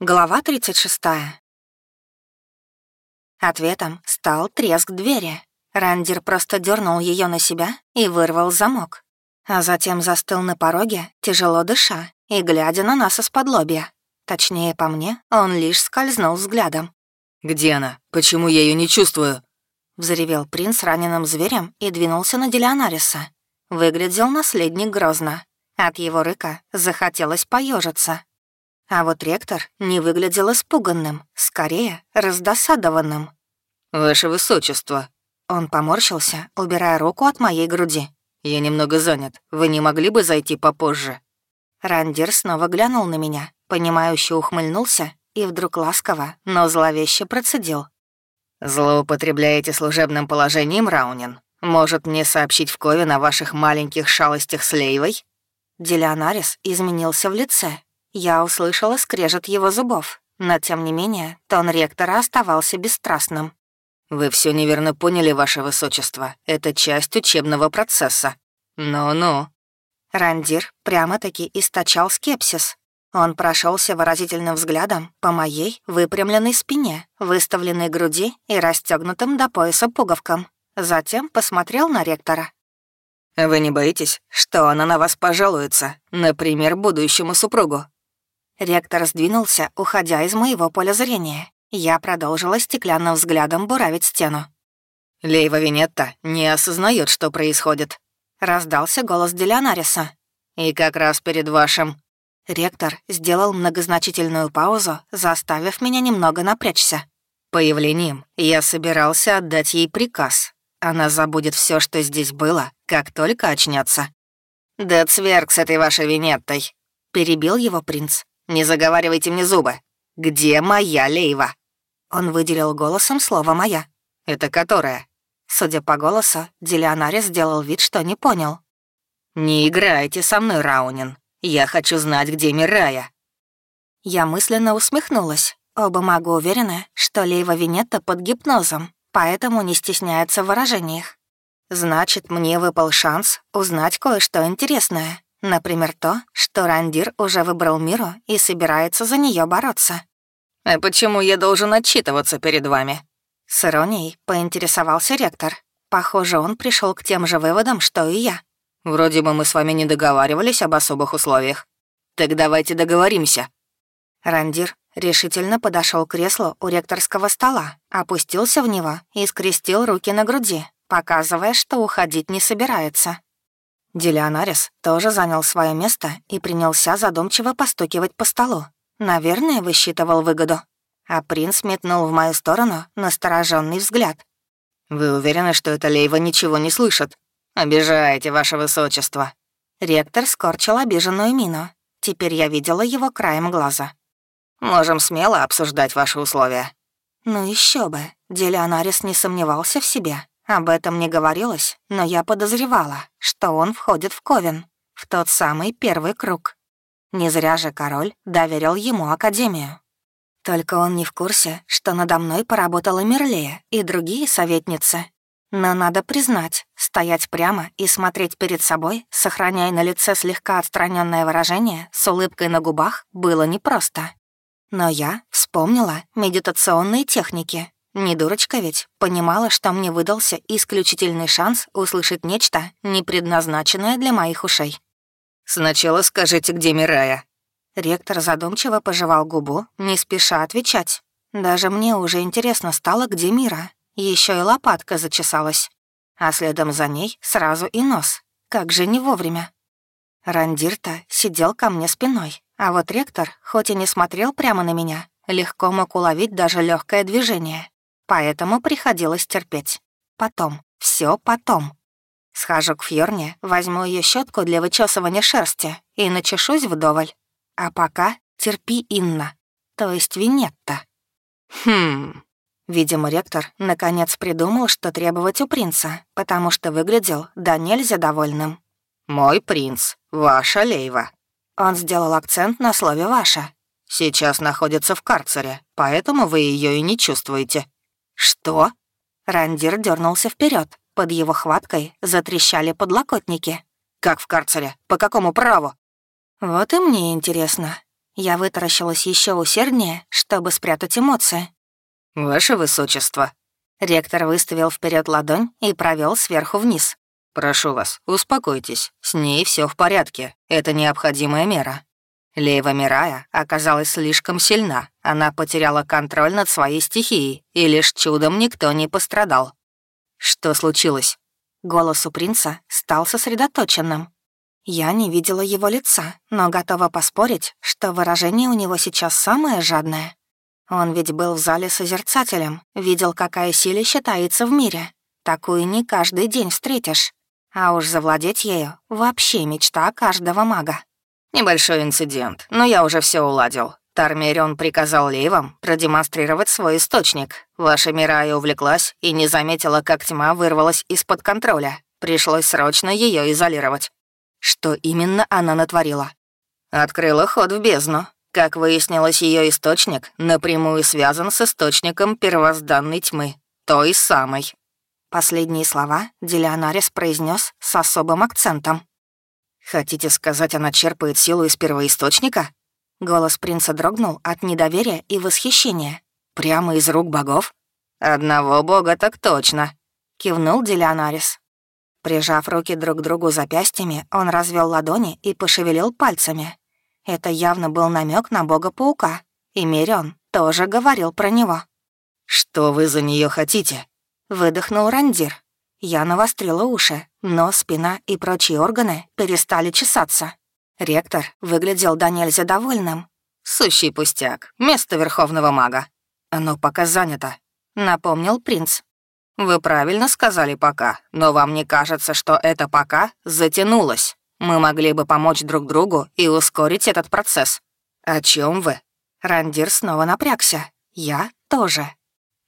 Глава 36. Ответом стал треск двери. Рандир просто дернул ее на себя и вырвал замок. А затем застыл на пороге, тяжело дыша и глядя на нас из-под лобья. Точнее, по мне, он лишь скользнул взглядом. «Где она? Почему я ее не чувствую?» Взревел принц раненым зверем и двинулся на Делионариса. Выглядел наследник грозно. От его рыка захотелось поежиться. А вот ректор не выглядел испуганным, скорее раздосадованным. «Ваше высочество!» Он поморщился, убирая руку от моей груди. «Я немного занят. Вы не могли бы зайти попозже?» Рандир снова глянул на меня, понимающе ухмыльнулся и вдруг ласково, но зловеще процедил. «Злоупотребляете служебным положением, Раунин? Может мне сообщить в Ковен о ваших маленьких шалостях с Лейвой?» Делионарис изменился в лице, я услышала скрежет его зубов, но, тем не менее, тон ректора оставался бесстрастным. «Вы все неверно поняли, ваше высочество. Это часть учебного процесса. Ну-ну». Рандир прямо-таки источал скепсис. Он прошелся выразительным взглядом по моей выпрямленной спине, выставленной груди и расстегнутым до пояса пуговкам. Затем посмотрел на ректора. «Вы не боитесь, что она на вас пожалуется, например, будущему супругу?» Ректор сдвинулся, уходя из моего поля зрения. Я продолжила стеклянным взглядом буравить стену. «Лейва Винетта не осознает, что происходит», — раздался голос Делионариса. «И как раз перед вашим...» Ректор сделал многозначительную паузу, заставив меня немного напрячься. «Появлением я собирался отдать ей приказ. Она забудет все, что здесь было, как только очнется. «Да цверг с этой вашей Винеттой», — перебил его принц. Не заговаривайте мне зубы. Где моя Лейва?» Он выделил голосом слово «моя». «Это которая?» Судя по голосу, Делионарис сделал вид, что не понял. «Не играйте со мной, Раунин. Я хочу знать, где Мирая». Я мысленно усмехнулась. Оба мага уверены, что Лейва Винетта под гипнозом, поэтому не стесняется в выражениях. Значит, мне выпал шанс узнать кое-что интересное. Например, то, что Рандир уже выбрал Миру и собирается за нее бороться. «А почему я должен отчитываться перед вами?» С иронией поинтересовался ректор. Похоже, он пришел к тем же выводам, что и я. «Вроде бы мы с вами не договаривались об особых условиях. Так давайте договоримся». Рандир решительно подошел к креслу у ректорского стола, опустился в него и скрестил руки на груди, показывая, что уходить не собирается. Делионарис тоже занял свое место и принялся задумчиво постукивать по столу. Наверное, высчитывал выгоду. А принц метнул в мою сторону настороженный взгляд. «Вы уверены, что эта Лейва ничего не слышит? Обижаете, ваше высочество». Ректор скорчил обиженную мину. Теперь я видела его краем глаза. «Можем смело обсуждать ваши условия». Ну еще бы, Делионарис не сомневался в себе. Об этом не говорилось, но я подозревала, что он входит в Ковен, в тот самый первый круг. Не зря же король доверил ему Академию. Только он не в курсе, что надо мной поработала Мерлея и другие советницы. Но надо признать, стоять прямо и смотреть перед собой, сохраняя на лице слегка отстраненное выражение, с улыбкой на губах, было непросто. Но я вспомнила медитационные техники, не дурочка ведь, понимала, что мне выдался исключительный шанс услышать нечто, не предназначенное для моих ушей. «Сначала скажите, где Мирая?» Ректор задумчиво пожевал губу, не спеша отвечать. Даже мне уже интересно стало, где Мира. Еще и лопатка зачесалась. А следом за ней сразу и нос. Как же не вовремя. Рандир-то сидел ко мне спиной, а вот ректор, хоть и не смотрел прямо на меня, легко мог уловить даже легкое движение поэтому приходилось терпеть. Потом, все потом. Схожу к Фьорне, возьму ее щетку для вычесывания шерсти и начешусь вдоволь. А пока терпи Инна, то есть Винетта. Хм. Видимо, ректор наконец придумал, что требовать у принца, потому что выглядел да нельзя довольным. «Мой принц, ваша Лейва». Он сделал акцент на слове «ваша». «Сейчас находится в карцере, поэтому вы ее и не чувствуете». «Что?» Рандир дернулся вперед. Под его хваткой затрещали подлокотники. «Как в карцере? По какому праву?» «Вот и мне интересно». Я вытаращилась еще усерднее, чтобы спрятать эмоции. «Ваше высочество». Ректор выставил вперед ладонь и провел сверху вниз. «Прошу вас, успокойтесь. С ней все в порядке. Это необходимая мера». Лейва Мирая оказалась слишком сильна. Она потеряла контроль над своей стихией, и лишь чудом никто не пострадал. «Что случилось?» Голос у принца стал сосредоточенным. Я не видела его лица, но готова поспорить, что выражение у него сейчас самое жадное. Он ведь был в зале созерцателем, видел, какая сила считается в мире. Такую не каждый день встретишь. А уж завладеть ею — вообще мечта каждого мага. Небольшой инцидент, но я уже все уладил. Тармерион приказал Лейвам продемонстрировать свой источник. Ваша Мирая увлеклась и не заметила, как тьма вырвалась из-под контроля. Пришлось срочно ее изолировать. Что именно она натворила? Открыла ход в бездну. Как выяснилось, ее источник напрямую связан с источником первозданной тьмы, той самой. Последние слова Делионарис произнес с особым акцентом. «Хотите сказать, она черпает силу из первоисточника?» Голос принца дрогнул от недоверия и восхищения. «Прямо из рук богов?» «Одного бога так точно», — кивнул Делионарис. Прижав руки друг к другу запястьями, он развел ладони и пошевелил пальцами. Это явно был намек на бога-паука, и Мерион тоже говорил про него. «Что вы за нее хотите?» — выдохнул Рандир. Я навострила уши, но спина и прочие органы перестали чесаться. Ректор выглядел до нельзя довольным. «Сущий пустяк, место верховного мага. Оно пока занято», — напомнил принц. «Вы правильно сказали «пока», но вам не кажется, что это «пока» затянулось? Мы могли бы помочь друг другу и ускорить этот процесс». «О чем вы?» Рандир снова напрягся. «Я тоже».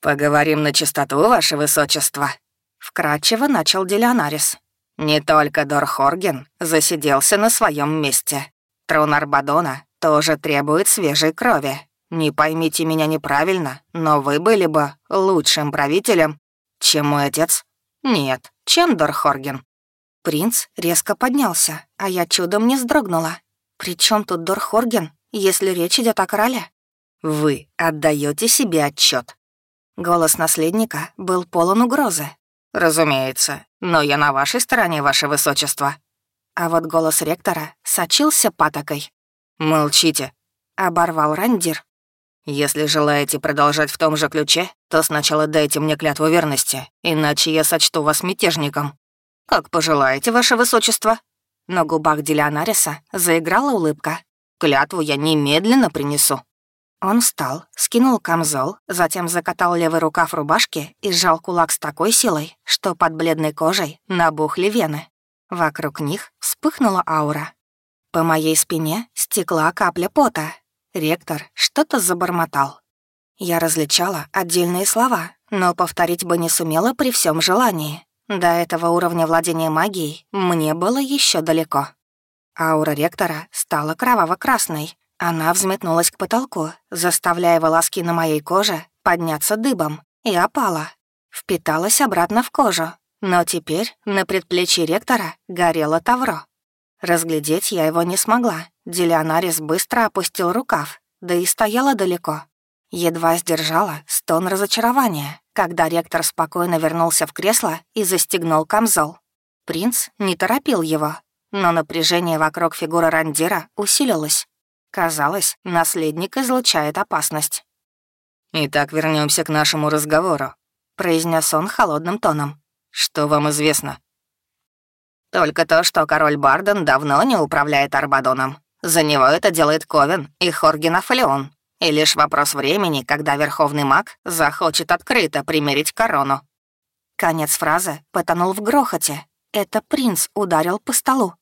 «Поговорим на чистоту, ваше высочество», — вкратчиво начал Делионарис. «Не только Дор Хорген засиделся на своем месте. Трон Арбадона тоже требует свежей крови. Не поймите меня неправильно, но вы были бы лучшим правителем, чем мой отец? Нет, чем Дорхорген? Принц резко поднялся, а я чудом не вздрогнула. При чем тут Дорхорген, если речь идет о короле? Вы отдаете себе отчет. Голос наследника был полон угрозы. «Разумеется, но я на вашей стороне, ваше высочество». А вот голос ректора сочился патокой. «Молчите», — оборвал Рандир. Если желаете продолжать в том же ключе, то сначала дайте мне клятву верности, иначе я сочту вас мятежником. Как пожелаете, ваше высочество». На губах Делионариса заиграла улыбка. «Клятву я немедленно принесу». Он встал, скинул камзол, затем закатал левый рукав рубашки и сжал кулак с такой силой, что под бледной кожей набухли вены. Вокруг них вспыхнула аура. По моей спине стекла капля пота, Ректор что-то забормотал. Я различала отдельные слова, но повторить бы не сумела при всем желании. До этого уровня владения магией мне было еще далеко. Аура ректора стала кроваво-красной. Она взметнулась к потолку, заставляя волоски на моей коже подняться дыбом, и опала. Впиталась обратно в кожу, но теперь на предплечье ректора горело тавро. Разглядеть я его не смогла. Делионарис быстро опустил рукав, да и стояла далеко. Едва сдержала стон разочарования, когда ректор спокойно вернулся в кресло и застегнул камзол. Принц не торопил его, но напряжение вокруг фигуры Рандира усилилось. Казалось, наследник излучает опасность. «Итак, вернемся к нашему разговору», — произнес он холодным тоном. «Что вам известно?» Только то, что король Барден давно не управляет Арбадоном. За него это делает Ковен и Хоргина Фалеон. И лишь вопрос времени, когда верховный маг захочет открыто примерить корону. Конец фразы потонул в грохоте. Это принц ударил по столу.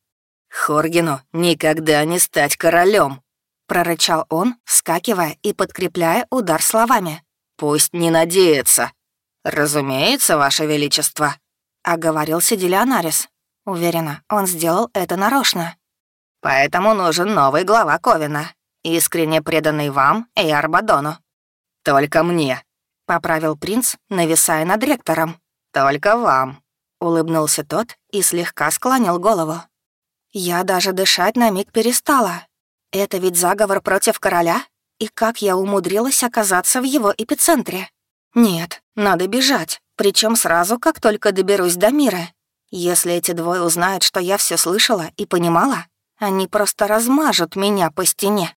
«Хоргину никогда не стать королем, прорычал он, вскакивая и подкрепляя удар словами. «Пусть не надеется». «Разумеется, Ваше Величество», — оговорился Делионарис. Уверена, он сделал это нарочно. Поэтому нужен новый глава Ковина, искренне преданный вам и Арбадону. Только мне, — поправил принц, нависая над ректором. Только вам, — улыбнулся тот и слегка склонил голову. Я даже дышать на миг перестала. Это ведь заговор против короля? И как я умудрилась оказаться в его эпицентре? Нет, надо бежать, причем сразу, как только доберусь до мира. Если эти двое узнают, что я все слышала и понимала, они просто размажут меня по стене.